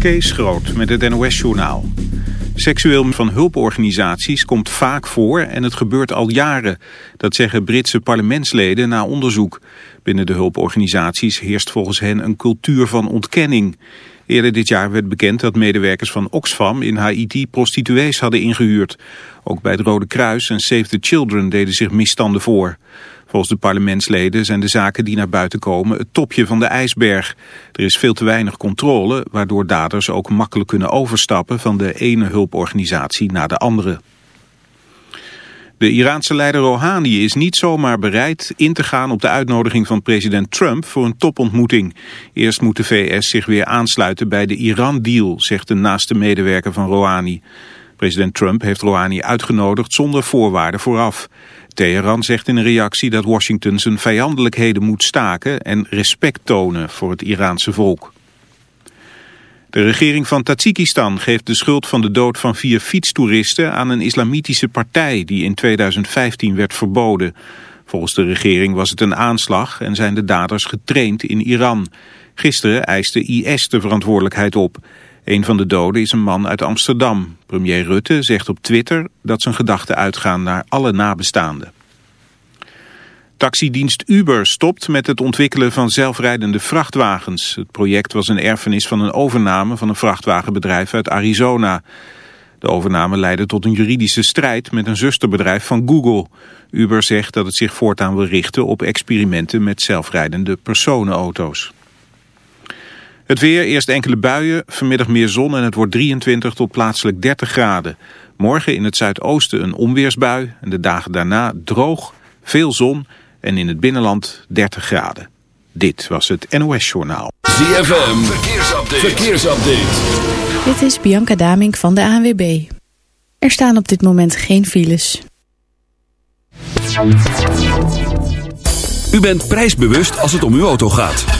Kees Groot met het NOS-journaal. Seksueel van hulporganisaties komt vaak voor en het gebeurt al jaren. Dat zeggen Britse parlementsleden na onderzoek. Binnen de hulporganisaties heerst volgens hen een cultuur van ontkenning. Eerder dit jaar werd bekend dat medewerkers van Oxfam in Haiti prostituees hadden ingehuurd. Ook bij het Rode Kruis en Save the Children deden zich misstanden voor. Volgens de parlementsleden zijn de zaken die naar buiten komen het topje van de ijsberg. Er is veel te weinig controle, waardoor daders ook makkelijk kunnen overstappen van de ene hulporganisatie naar de andere. De Iraanse leider Rouhani is niet zomaar bereid in te gaan op de uitnodiging van president Trump voor een topontmoeting. Eerst moet de VS zich weer aansluiten bij de Iran-deal, zegt de naaste medewerker van Rouhani. President Trump heeft Rouhani uitgenodigd zonder voorwaarden vooraf. Teheran zegt in een reactie dat Washington zijn vijandelijkheden moet staken en respect tonen voor het Iraanse volk. De regering van Tajikistan geeft de schuld van de dood van vier fietstoeristen aan een islamitische partij die in 2015 werd verboden. Volgens de regering was het een aanslag en zijn de daders getraind in Iran. Gisteren eiste IS de verantwoordelijkheid op. Een van de doden is een man uit Amsterdam. Premier Rutte zegt op Twitter dat zijn gedachten uitgaan naar alle nabestaanden. Taxidienst Uber stopt met het ontwikkelen van zelfrijdende vrachtwagens. Het project was een erfenis van een overname van een vrachtwagenbedrijf uit Arizona. De overname leidde tot een juridische strijd met een zusterbedrijf van Google. Uber zegt dat het zich voortaan wil richten op experimenten met zelfrijdende personenauto's. Het weer, eerst enkele buien, vanmiddag meer zon en het wordt 23 tot plaatselijk 30 graden. Morgen in het zuidoosten een onweersbui en de dagen daarna droog, veel zon en in het binnenland 30 graden. Dit was het NOS Journaal. ZFM, verkeersupdate. verkeersupdate. Dit is Bianca Damink van de ANWB. Er staan op dit moment geen files. U bent prijsbewust als het om uw auto gaat.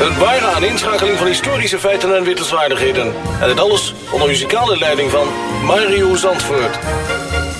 Een ware aaninschakeling van historische feiten en wittelswaardigheden. En dit alles onder muzikale leiding van Mario Zandvoort.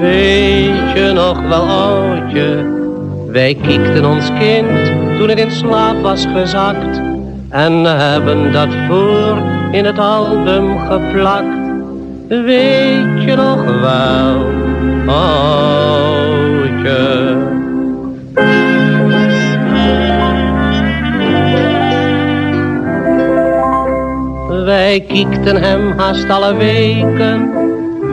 Weet je nog wel, oudje? Wij kiekten ons kind toen het in slaap was gezakt. En hebben dat voor in het album geplakt. Weet je nog wel, oudje? Wij kiekten hem haast alle weken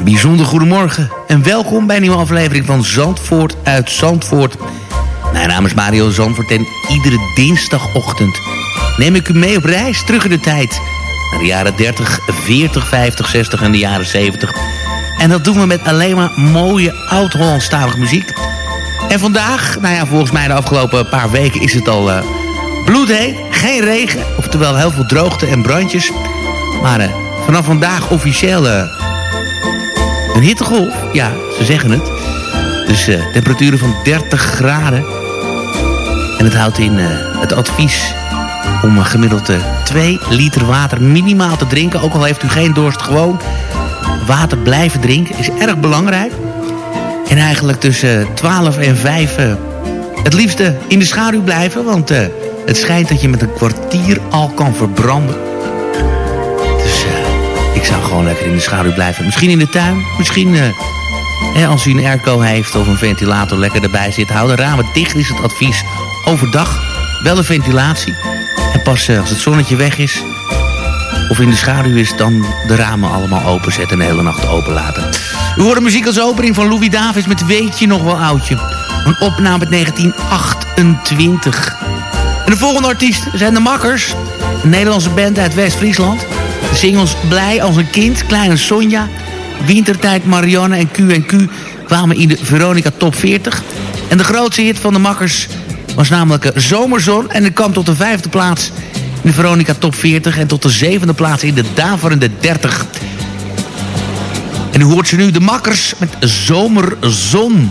Bijzonder goedemorgen en welkom bij een nieuwe aflevering van Zandvoort uit Zandvoort. Mijn naam is Mario Zandvoort en iedere dinsdagochtend neem ik u mee op reis terug in de tijd. Naar de jaren 30, 40, 50, 60 en de jaren 70. En dat doen we met alleen maar mooie oud-Hollandstalige muziek. En vandaag, nou ja, volgens mij de afgelopen paar weken is het al uh, bloedheet. Geen regen, oftewel heel veel droogte en brandjes. Maar uh, vanaf vandaag officieel... Uh, een hittegolf, ja, ze zeggen het. Dus uh, temperaturen van 30 graden. En het houdt in uh, het advies om uh, gemiddeld 2 liter water minimaal te drinken. Ook al heeft u geen dorst, gewoon water blijven drinken is erg belangrijk. En eigenlijk tussen 12 en 5 het liefste in de schaduw blijven. Want het schijnt dat je met een kwartier al kan verbranden. Ik zou gewoon lekker in de schaduw blijven. Misschien in de tuin. Misschien eh, als u een airco heeft of een ventilator lekker erbij zit. Hou de ramen dicht is het advies. Overdag wel een ventilatie. En pas eh, als het zonnetje weg is of in de schaduw is... dan de ramen allemaal openzetten en de hele nacht open laten. U hoort de muziek als opening van Louis Davis met Weet je nog wel oudje. Een opname uit 1928. En de volgende artiest zijn de Makkers. Een Nederlandse band uit West-Friesland. Singles Blij als een kind, Kleine Sonja... Wintertijd Marianne en Q&Q kwamen in de Veronica Top 40. En de grootste hit van de makkers was namelijk Zomerzon... en het kwam tot de vijfde plaats in de Veronica Top 40... en tot de zevende plaats in de Daverende 30. En u hoort ze nu, de makkers met Zomerzon...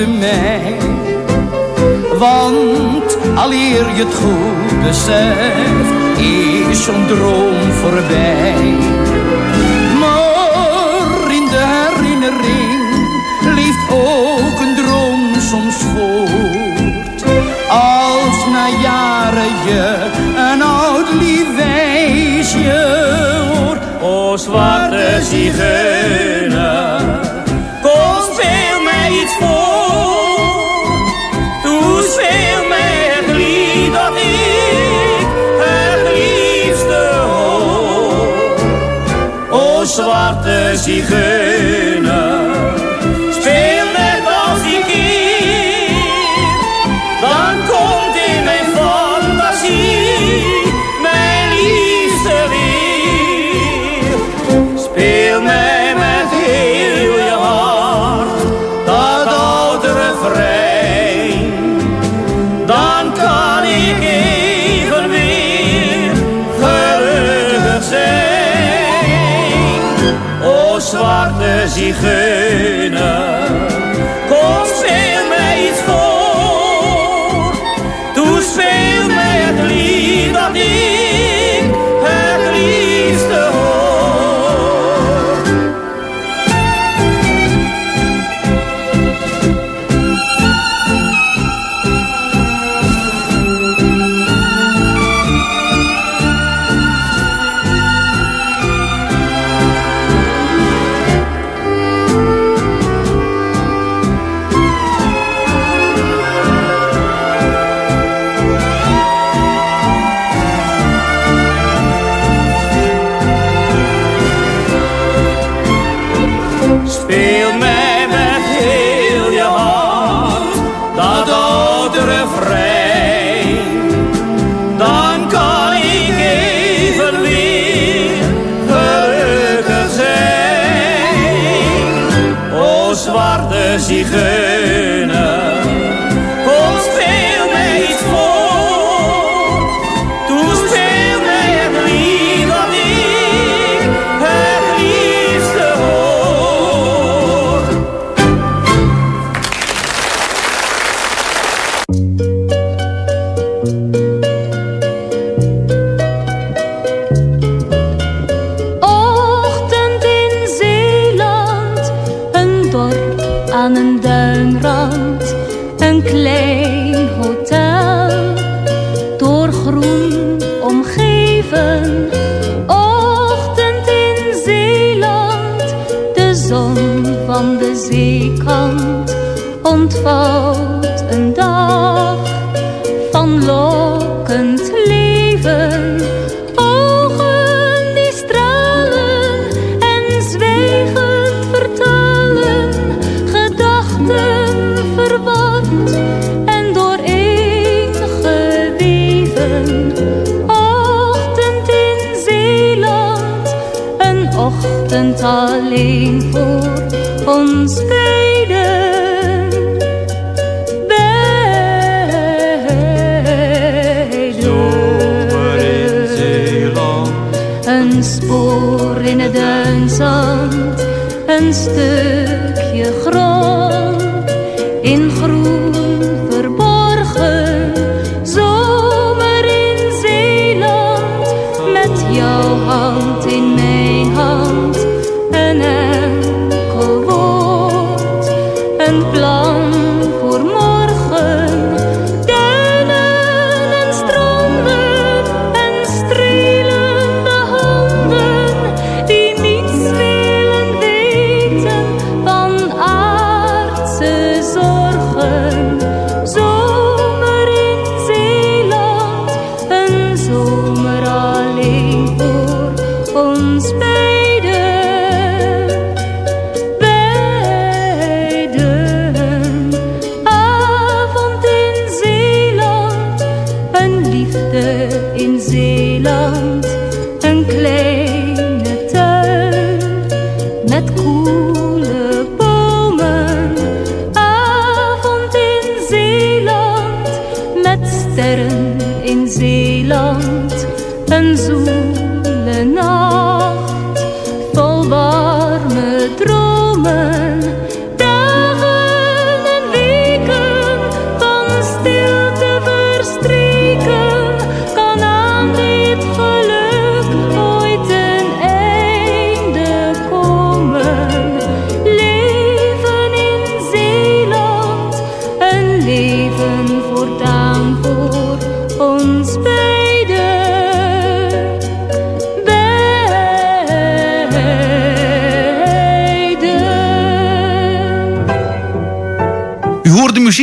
goede meid. Want je het goed beseft, is zo'n droom voorbij. Maar in de herinnering leeft ook een droom soms voort. Als na jaren je een oud lief wijsje hoort. O zwarte zigeun. zwarte zigeuner. zwarte zigeuner. Ogen die stralen en zwijgend vertalen, gedachten verward en dooreengeweven. Ochtend in Zeeland, een ochtend alleen voor ons.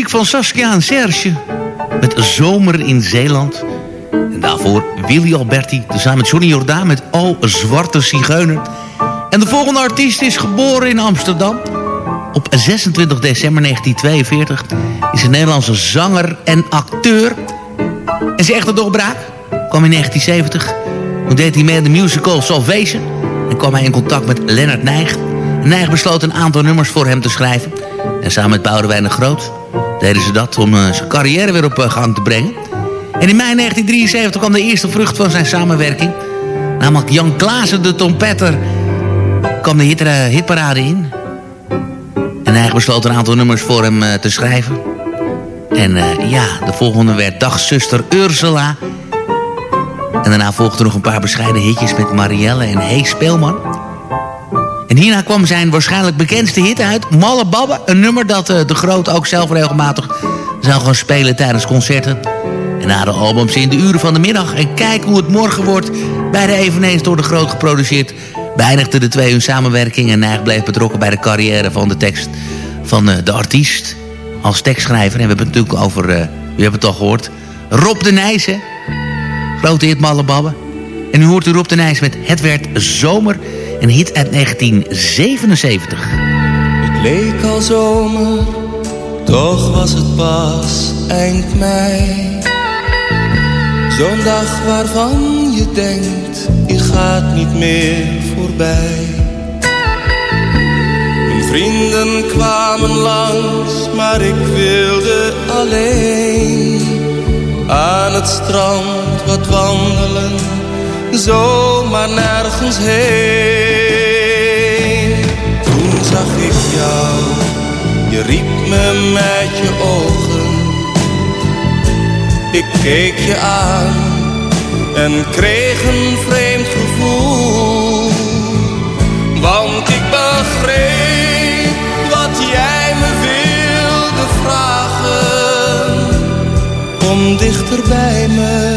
Van Saskia en Serge met Zomer in Zeeland. En daarvoor Willy Alberti, tezamen met Johnny Jordaan met O Zwarte Zigeuner. En de volgende artiest is geboren in Amsterdam. Op 26 december 1942 is een Nederlandse zanger en acteur. En zijn echte doorbraak kwam in 1970. Toen deed hij mee aan de musical Salvation. En kwam hij in contact met Lennart Nijg. Nijg besloot een aantal nummers voor hem te schrijven. En samen met Boudewijn de Groot deden ze dat om eh, zijn carrière weer op eh, gang te brengen. En in mei 1973 kwam de eerste vrucht van zijn samenwerking. Namelijk Jan Klaassen, de trompetter, kwam de hit, eh, hitparade in. En hij besloot een aantal nummers voor hem te schrijven. En ja, de volgende werd Dagzuster Ursula. En daarna volgden nog een paar bescheiden hitjes met Marielle en Hey Speelman. En hierna kwam zijn waarschijnlijk bekendste hit uit, Malle Babbe. Een nummer dat eh, de Groot ook zelf regelmatig zou gaan spelen tijdens concerten. En na de albums in de uren van de middag. En kijk hoe het morgen wordt. Beide eveneens door de Groot geproduceerd. Beëindigden de twee hun samenwerking. En Nijg bleef betrokken bij de carrière van de tekst van eh, de artiest. Als tekstschrijver. En we hebben het natuurlijk over, eh, u hebt het al gehoord. Rob de Nijs, hè. Grote hit Malle Babbe. En nu hoort u Rob de Nijs met Het werd zomer. Een hit uit 1977. Het leek al zomer, toch was het pas eind mei. Zo'n dag waarvan je denkt, die gaat niet meer voorbij. Mijn vrienden kwamen langs, maar ik wilde alleen. Aan het strand wat wandelen, maar nergens heen. Toen zag ik jou, je riep me met je ogen. Ik keek je aan en kreeg een vreemd gevoel. Want ik begreep wat jij me wilde vragen. Kom dichter bij me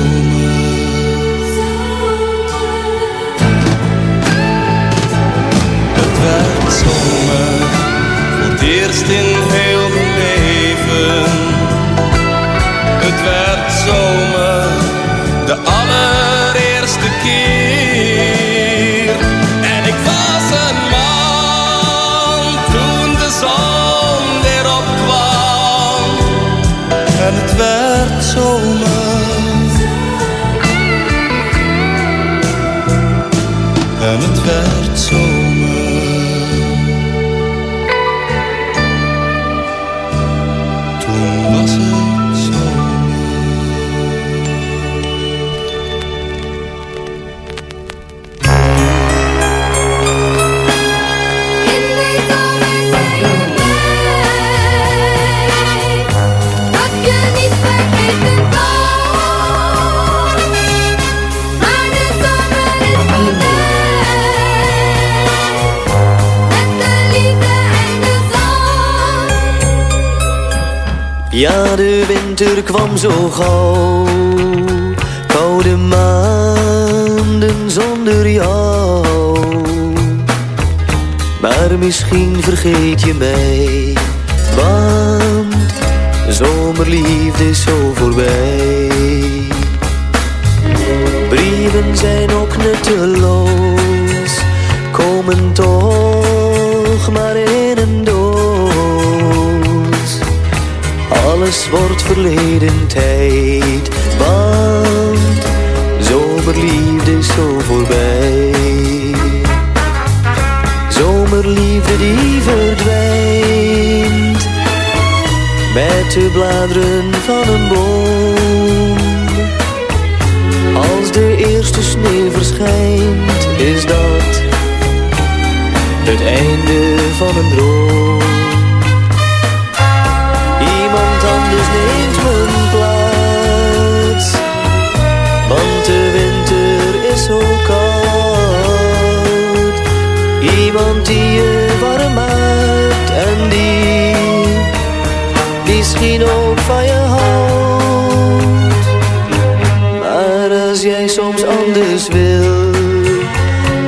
In heel mijn leven. Het werd zomer. De allereerste keer. En ik was een man toen de zon weer opkwam. En het werd zo gauw. Koude maanden zonder jou. Maar misschien vergeet je mij. Want zomerliefde is zo voorbij. Brieven zijn ook nutteloos. Komen toch maar in een doos. Alles wordt verleden tijd, want zomerliefde is zo voorbij. Zomerliefde die verdwijnt, met de bladeren van een boom. Als de eerste sneeuw verschijnt, is dat het einde van een droom. Anders neemt mijn plaats. Want de winter is zo koud. Iemand die je warm maakt en die misschien ook van je houdt. Maar als jij soms anders wil,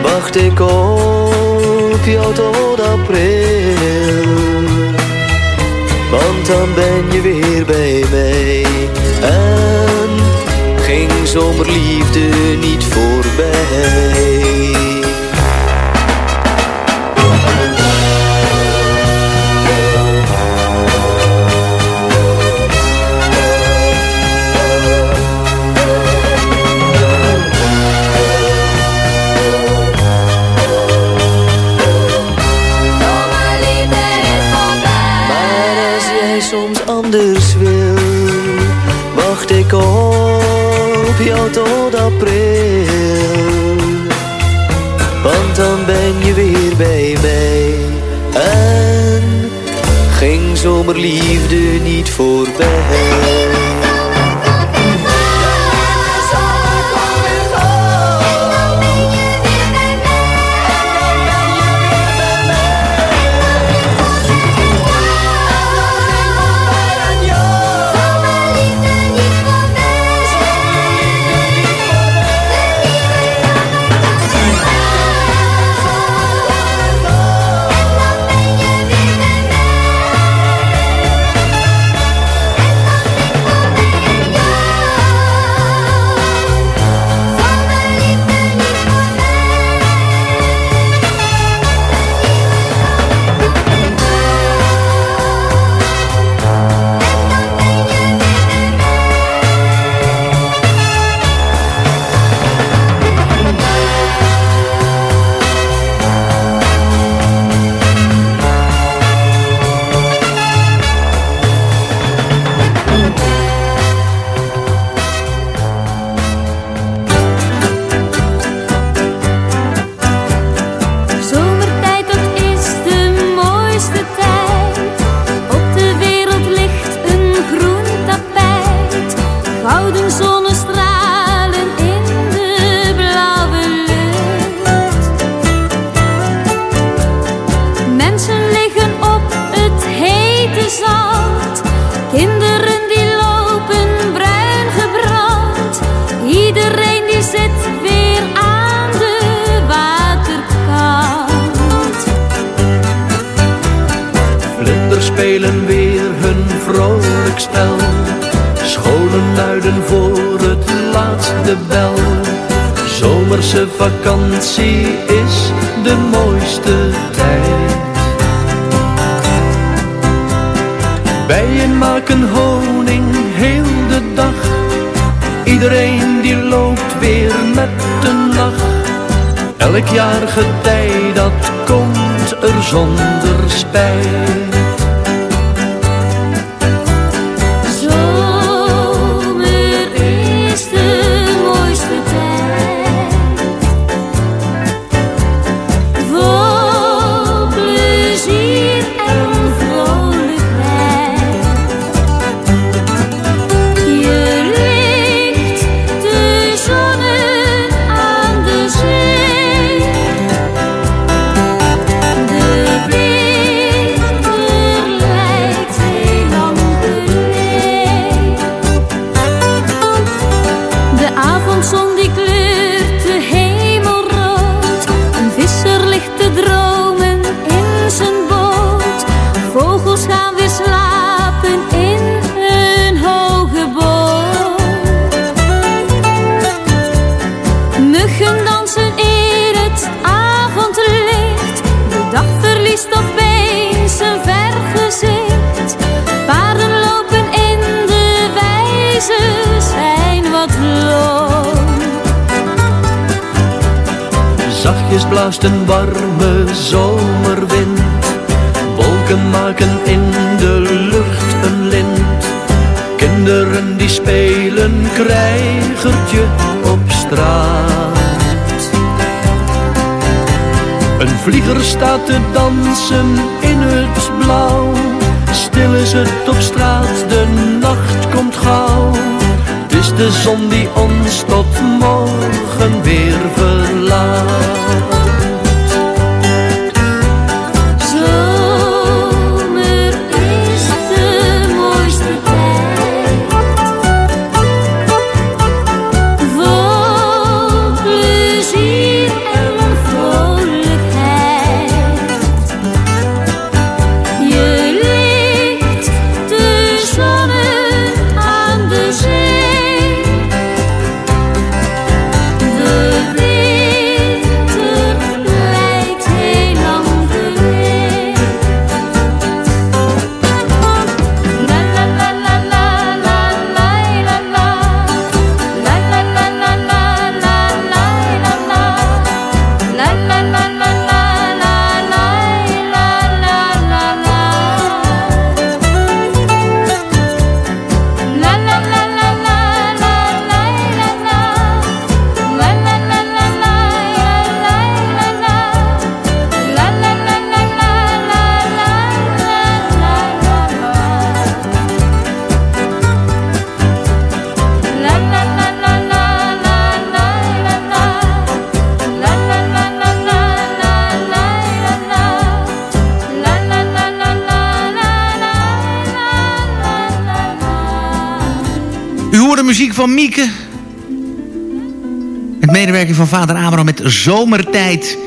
wacht ik op jou tot april. Want dan ben je weer bij mij. En ging zomerliefde niet voorbij jou tot april. Want dan ben je weer bij mij. En ging zomerliefde niet voorbij. Vakantie is de mooiste tijd. Bijen maken honing heel de dag. Iedereen die loopt weer met een lach. Elk jaar getij dat komt er zonder spijt. Avondzon die kleurt blaast een warme zomerwind. Wolken maken in de lucht een lint. Kinderen die spelen krijgertje op straat. Een vlieger staat te dansen in het blauw. Stil is het op straat, de nacht komt gauw. Het is de zon die ons tot morgen weer verlaat. Van Mieke. Met medewerking van vader Abraham met Zomertijd.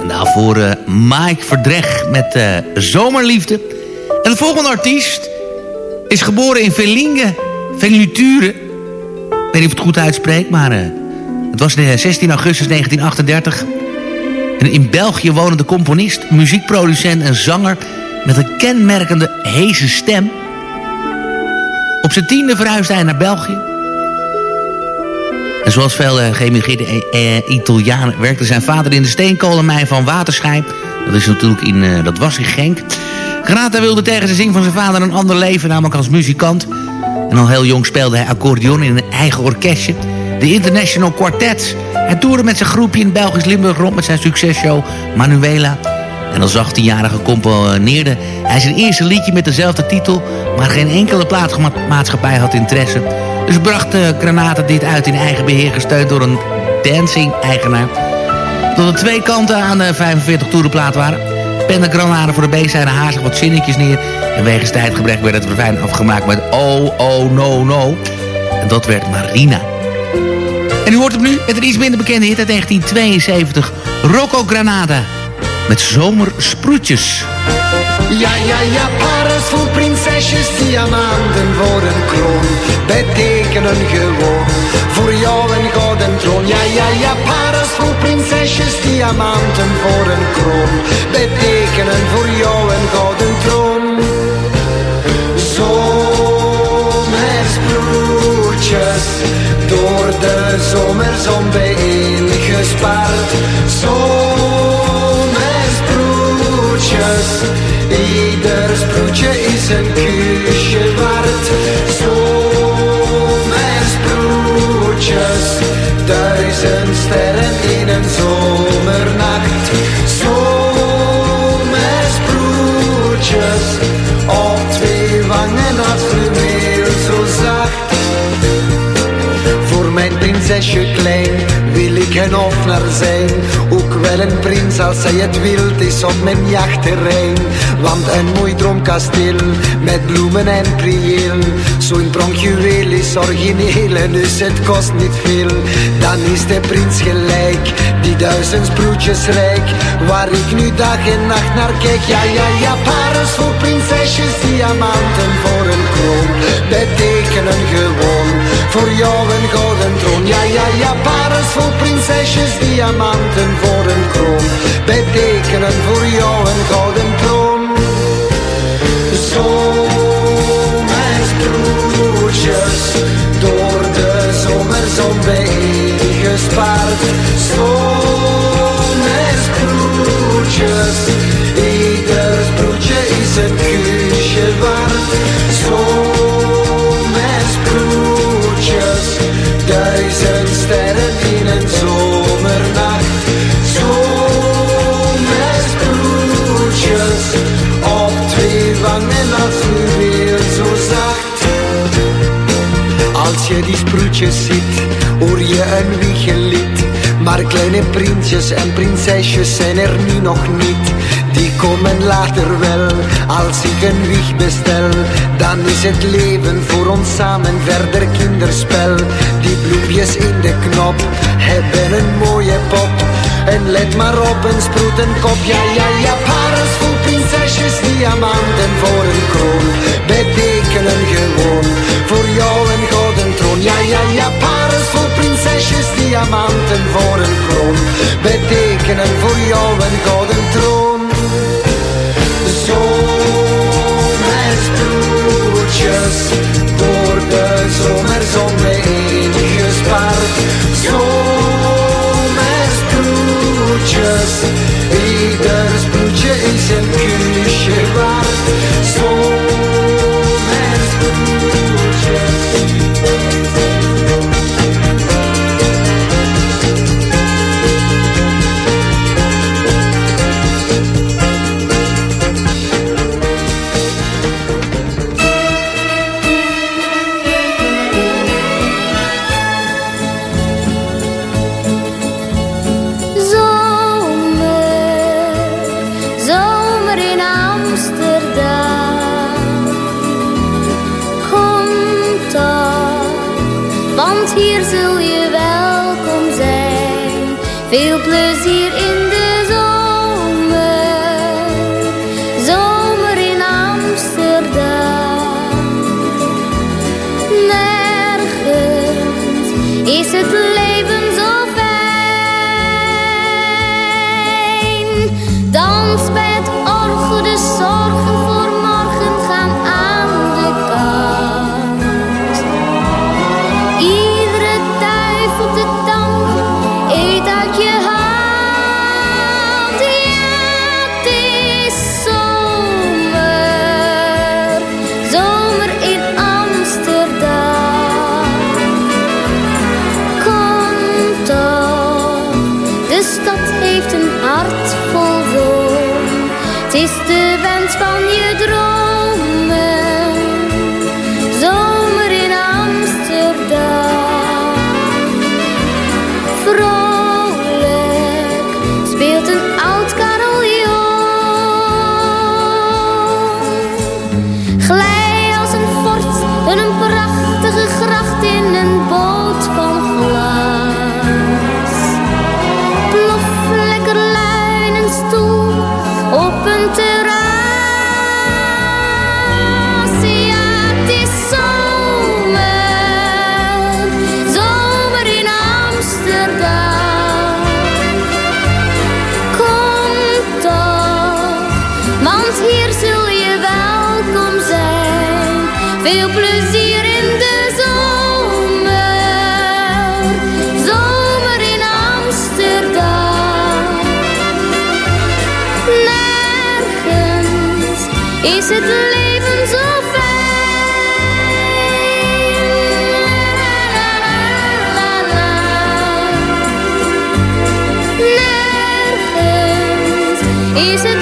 En daarvoor uh, Mike Verdreg met uh, Zomerliefde. En de volgende artiest is geboren in Velingen, Veluture. Ik weet niet of het goed uitspreek, maar uh, het was de 16 augustus 1938. Een in België wonende componist, muziekproducent en zanger... met een kenmerkende heese stem. Op zijn tiende verhuisde hij naar België. En zoals veel uh, geëmigreerde uh, Italianen werkte zijn vader in de steenkolenmijn van Waterschijn. Dat is natuurlijk in, dat was in Genk. Granata wilde tegen zijn zin van zijn vader een ander leven, namelijk als muzikant. En al heel jong speelde hij accordeon in een eigen orkestje, de International Quartet. Hij toerde met zijn groepje in Belgisch Limburg rond met zijn successhow Manuela. En als 18-jarige componeerde hij zijn eerste liedje met dezelfde titel... maar geen enkele plaatsmaatschappij had interesse. Dus bracht uh, Granata dit uit in eigen beheer... gesteund door een dancing-eigenaar. Tot er twee kanten aan de 45 toerenplaat waren. Pende Granada voor de B-zijde haastig wat zinnetjes neer... en wegens tijdgebrek werd het refrein afgemaakt met Oh, oh, no, no. En dat werd Marina. En u hoort hem nu met een iets minder bekende hit uit 1972... Rocco Granada met zomersproetjes. Ja, ja, ja, vol prinsesjes, diamanten voor een kroon. Betekenen gewoon voor jou een gouden troon. Ja, ja, ja, paras vol prinsesjes, diamanten voor een kroon. Betekenen voor jou een gouden troon. Zomersproetjes, door de zomerzon bijeengespaard. Zomersproetjes, ieder sproetje is een kusje waard. Zomersproetjes, duizend sterren in een zomernacht. Zomersproetjes, op twee wangen als fluweel zo zacht. Voor mijn prinsesje klein ik een offner zijn. Ook wel een prins als hij het wilt is op mijn jachtterrein. Want een mooi droomkasteel met bloemen en prieel. Zo'n pronkjuweel is origineel en dus het kost niet veel. Dan is de prins gelijk, die duizend sproetjes rijk. Waar ik nu dag en nacht naar kijk. Ja, ja, ja, parels voor prinsesjes, diamanten voor een kroon. Betekenen gewoon voor jou een gouden troon. Ja, ja, ja, parels voor prinsesjes, diamanten voor een kroon. Betekenen voor jou een gouden troon. Zomersproetjes, door de zomerzon bijeengespaard. Zomersproetjes, ieder sproetjes ziet, hoor je een wiegelied. Maar kleine prinsjes en prinsesjes zijn er nu nog niet. Die komen later wel, als ik een wieg bestel. Dan is het leven voor ons samen verder kinderspel. Die bloempjes in de knop hebben een mooie pop. En let maar op een sproetenkop, ja ja ja, parels vol prinsesjes, diamanten voor een kroon. Betekenen gewoon voor jou een. Ja ja ja, parels vol prinsesjes, diamanten voor een kroon. Betekenen voor jou een gouden troon. Zomersproetjes, door de zomerzon bijeengespaard. Zomersproetjes, ieder sproetje is een kusje waard. Hier zul je welkom zijn. Veel plezier in de zomer, zomer in Amsterdam. Nergens is het Het Veel plezier in de zomer, zomer in Amsterdam. Nergens is het leven zo is het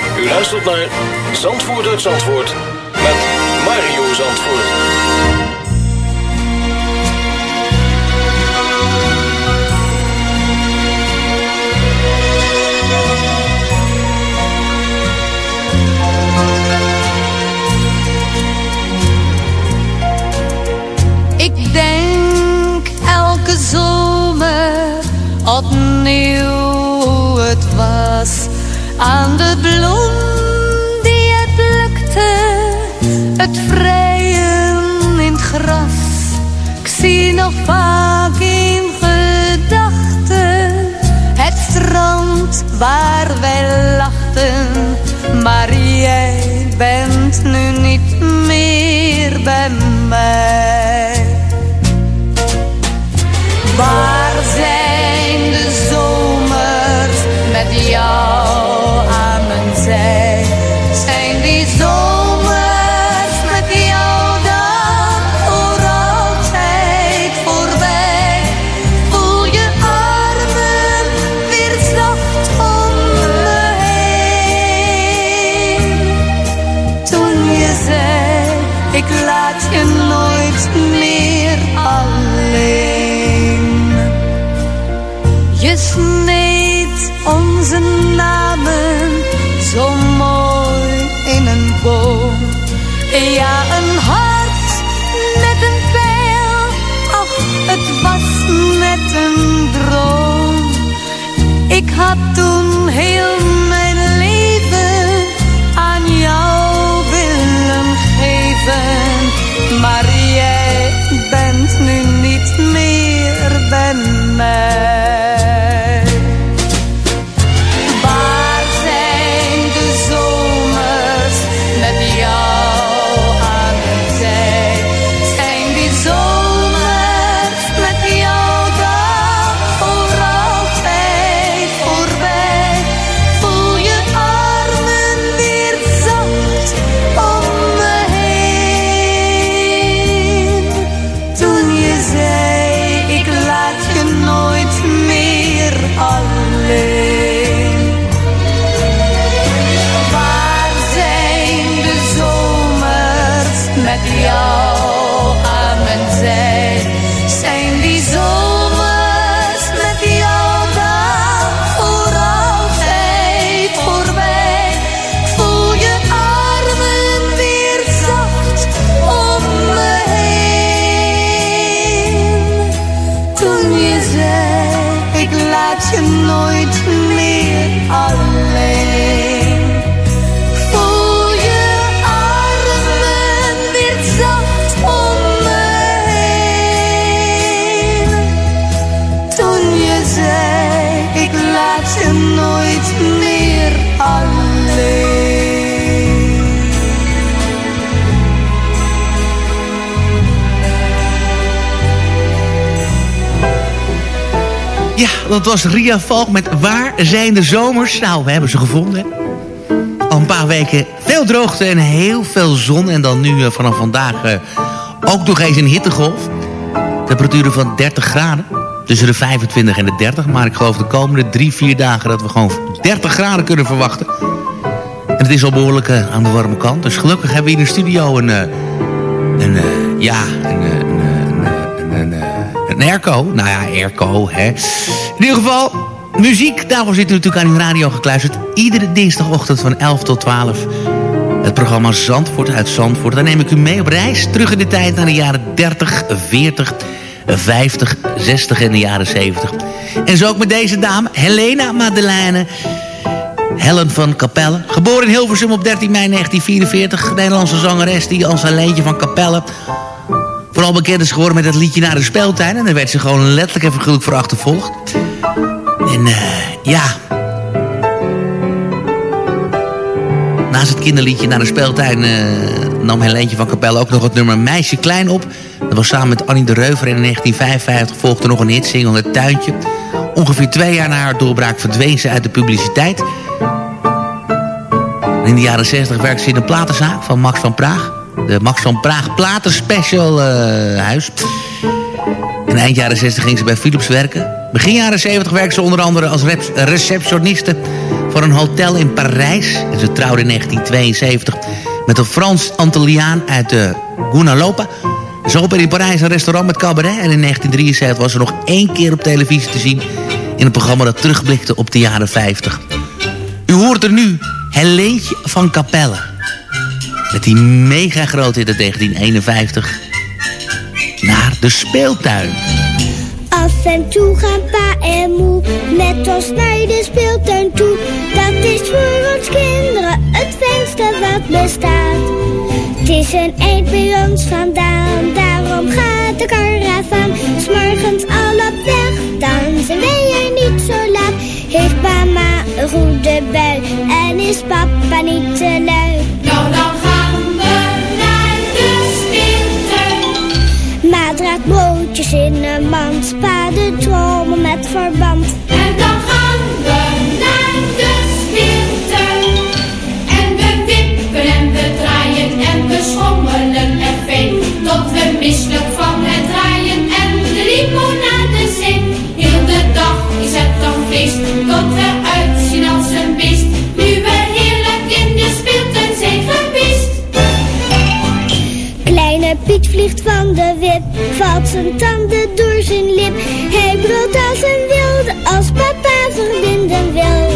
U luistert naar Zandvoort uit Zandvoort met Mario Zandvoort. Ik denk elke zomer opnieuw het was aan de bloem nog vaak in gedachten het strand waar wij lachten, maar jij bent nu niet meer bij mij. met jou. Dat was Ria Valk met Waar zijn de zomers? Nou, we hebben ze gevonden. Al een paar weken veel droogte en heel veel zon. En dan nu eh, vanaf vandaag eh, ook nog eens een hittegolf. Temperaturen van 30 graden. Tussen de 25 en de 30. Maar ik geloof de komende drie, vier dagen dat we gewoon 30 graden kunnen verwachten. En het is al behoorlijk eh, aan de warme kant. Dus gelukkig hebben we in de studio een... een ja, een, een, airco. Nou ja, airco, hè. In ieder geval, muziek. Daarvoor zit u natuurlijk aan uw radio gekluisterd. Iedere dinsdagochtend van 11 tot 12. Het programma Zandvoort uit Zandvoort. Dan neem ik u mee op reis. Terug in de tijd naar de jaren 30, 40, 50, 60 en de jaren 70. En zo ook met deze dame, Helena Madeleine... Helen van Capelle. Geboren in Hilversum op 13 mei 1944. Nederlandse zangeres die als een leentje van Capelle... vooral bekend is geworden met het liedje Naar de Speeltuin. En daar werd ze gewoon letterlijk en figuurlijk voor achtervolgd. En eh, ja... Naast het kinderliedje Naar de Speeltuin... eh, nam Helentje van Capelle ook nog het nummer Meisje Klein op. Dat was samen met Annie de Reuver. En in 1955 volgde nog een hitsingle Het Tuintje. Ongeveer twee jaar na haar doorbraak verdween ze uit de publiciteit... In de jaren 60 werkte ze in een platenzaak van Max van Praag. De Max van Praag Platen Special eh, huis. En eind jaren 60 ging ze bij Philips werken. Begin jaren 70 werkte ze onder andere als receptioniste voor een hotel in Parijs. En ze trouwde in 1972 met een Frans Antilliaan uit de Gunalopa. Ze opende in Parijs een restaurant met cabaret. En in 1973 was ze nog één keer op televisie te zien... in een programma dat terugblikte op de jaren 50. U hoort er nu Helentje van Capelle. Met die mega grote hit uit 1951. Naar de speeltuin. Af en toe gaan pa en moe met ons naar de speeltuin toe. Dat is voor ons kinderen het fijnste wat bestaat. Het is een eind bij ons vandaan, daarom gaat de karavaan. S'morgens al op weg, dan zijn wij er niet zo laat. Heeft mama een goede bui en is papa niet te lui. Nou, dan draagt broodjes in een mand, pa de trommel met verband. Valt zijn tanden door zijn lip. Hij brult als een wilde, als papa verbinden wil.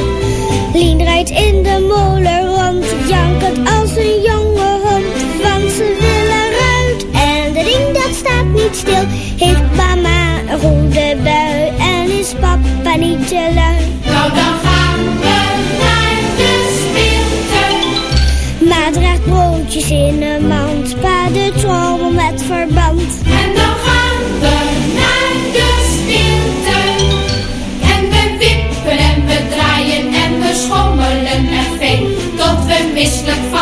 Lien rijdt in de molen rond, jankend als een jonge hond. Want ze willen eruit en de ring dat staat niet stil. Heeft mama een goede bui en is papa niet te lui. Nou dan we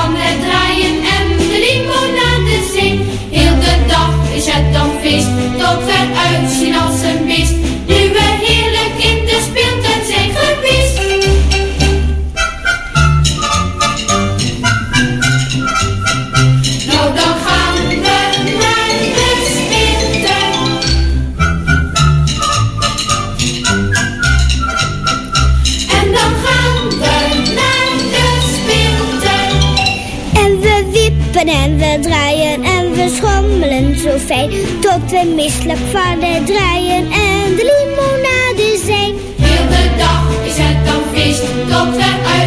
We misselijk van het draaien en de limonade zijn. Heel de dag is het dan feest, tot we uitzien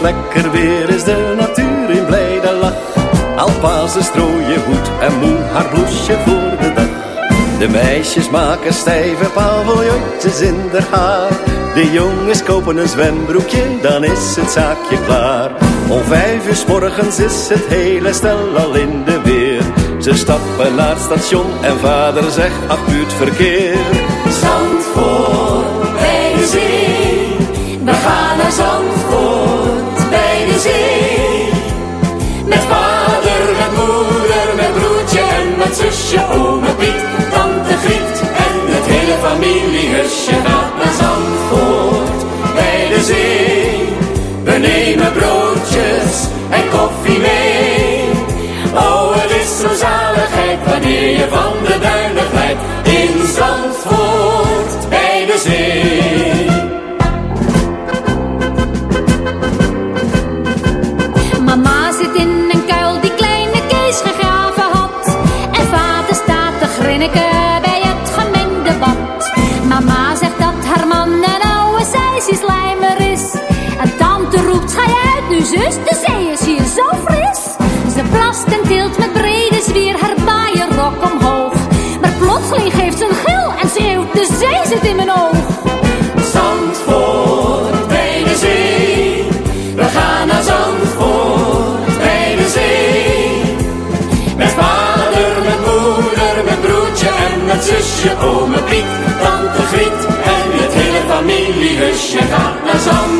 lekker weer is de natuur in blijde lach. Alpazen strooien hoed en moe haar bloesje voor de dag. De meisjes maken stijve paviljoentjes in de haar. De jongens kopen een zwembroekje, dan is het zaakje klaar. Om vijf uur morgens is het hele stel al in de weer. Ze stappen naar het station en vader zegt, ach het verkeer. Zandvoort bij de zee. We gaan naar Zandvoort Piet, tante Griet en het hele familiehusje gaat naar Zandvoort bij de zee. We nemen broodjes en koffie mee. Zit in mijn oog. Zandvoort bij de zee. We gaan naar Zandvoort bij de zee. Met vader, met moeder, met broertje en met zusje, ome Piet, tante Griet en het hele familiehusje gaat naar Zandvoort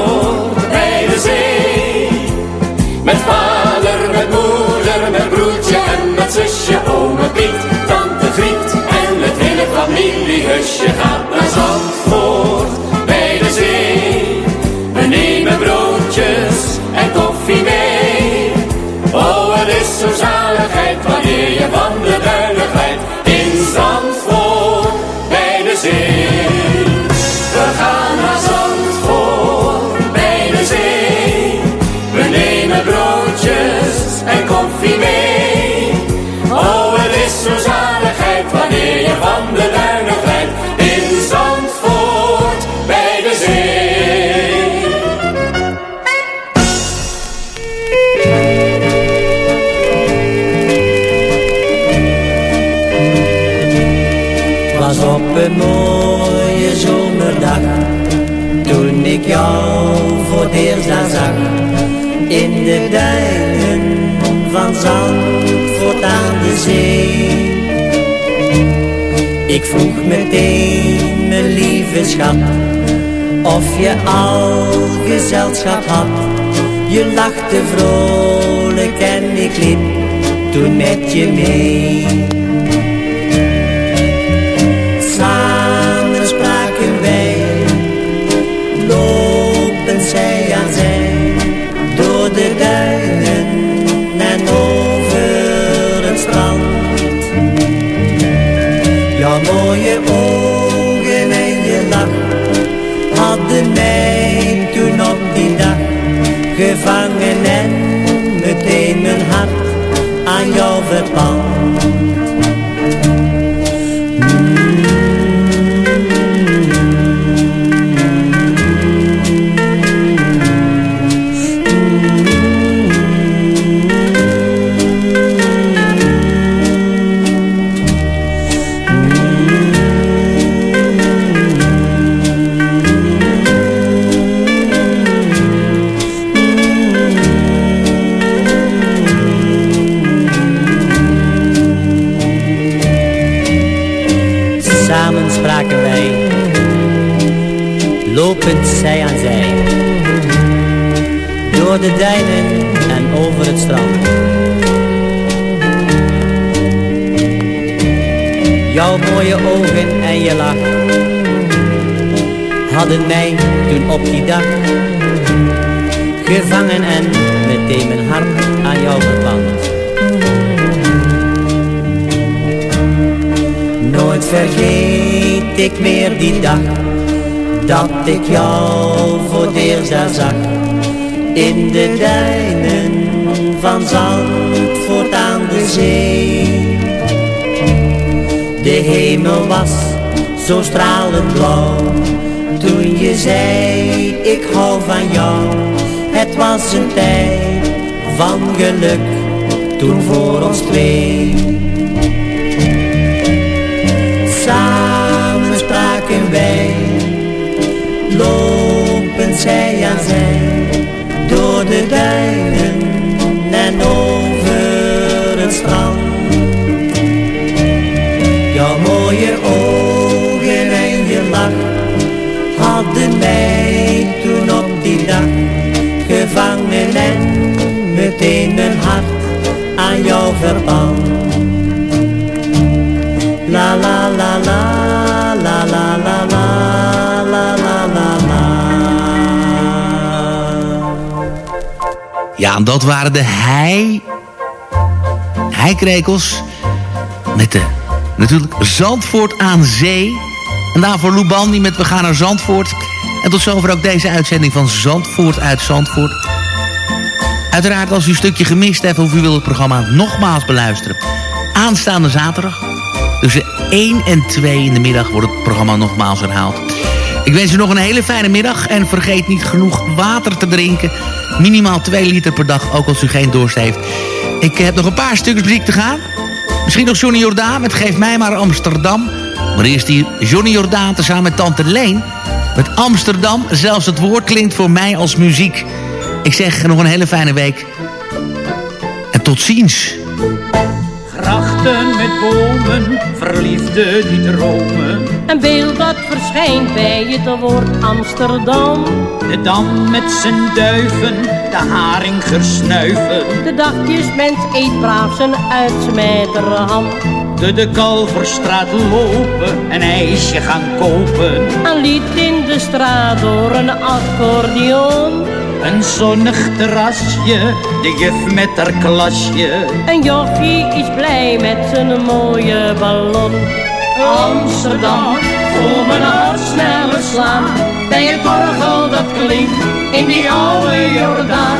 zusje, ome Piet, tante Griet en het hele familiehusje gaat ik jou voor het eerst zag In de duinen van Zandvoort aan de zee. Ik vroeg meteen, mijn lieve schat Of je al gezelschap had. Je lachte vrolijk en ik liep toen met je mee gevangen en meteen mijn hart aan jou verpand. De duinen en over het strand. Jouw mooie ogen en je lach hadden mij toen op die dag gevangen en meteen mijn hart aan jou verpand. Nooit vergeet ik meer die dag dat ik jou voor het eerst zag in de duinen van Zandvoort aan de zee. De hemel was zo stralend blauw toen je zei ik hou van jou. Het was een tijd van geluk toen voor ons twee. Samen spraken wij, lopend zij aan zij, en over het strand. Jouw mooie ogen en je lach hadden mij toen op die dag gevangen en meteen mijn hart aan jou verband. Ja, en dat waren de hei... heikrekels met de natuurlijk Zandvoort aan zee. En daarvoor Lou Bandy met We gaan naar Zandvoort. En tot zover ook deze uitzending van Zandvoort uit Zandvoort. Uiteraard als u een stukje gemist heeft of u wilt het programma nogmaals beluisteren. Aanstaande zaterdag tussen 1 en 2 in de middag wordt het programma nogmaals herhaald. Ik wens u nog een hele fijne middag en vergeet niet genoeg water te drinken. Minimaal 2 liter per dag, ook als u geen dorst heeft. Ik heb nog een paar stukjes muziek te gaan. Misschien nog Johnny Jordaan met Geef mij maar Amsterdam. Maar eerst hier Johnny Jordaan tezamen met Tante Leen. Met Amsterdam, zelfs het woord klinkt voor mij als muziek. Ik zeg nog een hele fijne week. En tot ziens. Grachten met bomen, verliefden die dromen. Een beeld dat verschijnt bij het woord Amsterdam. De dam met zijn duiven, de haringers snuiven. De dagjesmens eet braaf zijn uitsmijterham. De de Kalverstraat lopen, een ijsje gaan kopen. Een lied in de straat door een accordeon. Een zonnig terrasje, de juf met haar klasje. Een jochie is blij met zijn mooie ballon. Amsterdam, voel mijn hart sneller slaan. Bij het orgel dat klinkt in die oude Jordaan.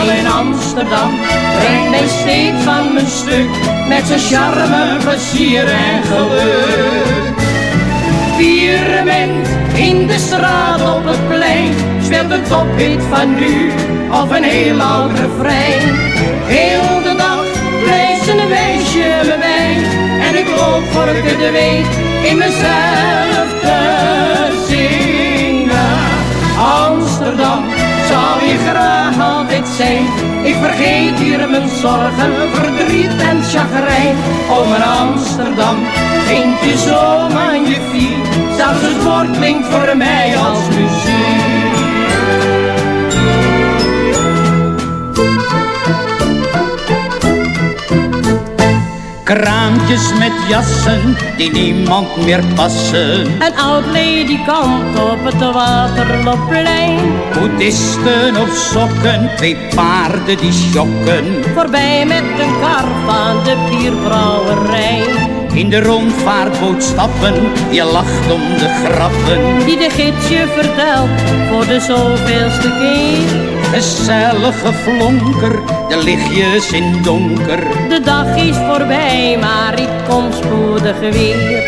Alleen Amsterdam brengt mij steeds van mijn stuk. Met zijn charme, plezier en geluk. Vierement in de straat op het plein speelt een tophit van nu of een heel oud refrein. In mezelf te zingen. Amsterdam zou je graag altijd zijn. Ik vergeet hier mijn zorgen, verdriet en chagrijn. Oh mijn Amsterdam, vind je zo magnifiek. Zelfs het woord klinkt voor mij als muziek. Kraampjes met jassen die niemand meer passen. Een oud ledikant op het Waterloopplein. Boeddhisten op sokken, twee paarden die schokken. Voorbij met een kar van de bierbrouwerij. In de rondvaartboot stappen, je lacht om de grappen. Die de gids je vertelt voor de zoveelste keer. Gezellige flonker, de lichtjes in donker. De dag is voorbij, maar ik kom spoedig weer.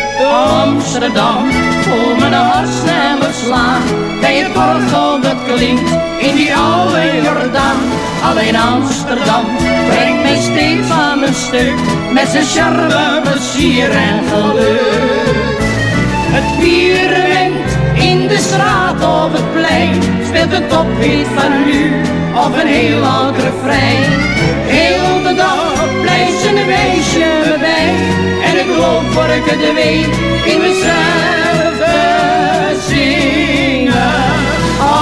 Amsterdam, voel mijn hart sneller slaan. Bij het orgel dat klinkt in die oude Jordaan. Alleen Amsterdam brengt mij steeds van mijn stuk. Met zijn charme, plezier en geluk. Het bier in de straat op het plein. Speelt een tophit van nu of een heel oud refrein. Heel de dag blijft zijn weesje me bij. En ik loop voor ik het weet in mezelf zingen.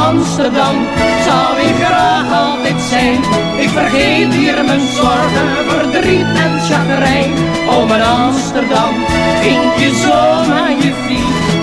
Amsterdam zou ik graag altijd zijn. Ik vergeet hier mijn zorgen, verdriet en chagrijn. Oh, mijn Amsterdam, vind je zo magnifiek.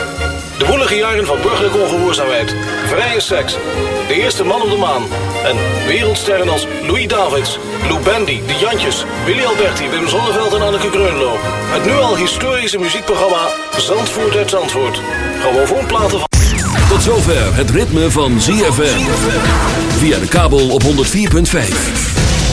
De woelige jaren van burgerlijke ongehoorzaamheid, vrije seks, de eerste man op de maan en wereldsterren als Louis Davids, Lou Bendy, De Jantjes, Willy Alberti, Wim Zonneveld en Anneke Greunlo. Het nu al historische muziekprogramma Zandvoort uit Zandvoort. Grammofoonplaten van... Tot zover het ritme van ZFM. Via de kabel op 104.5.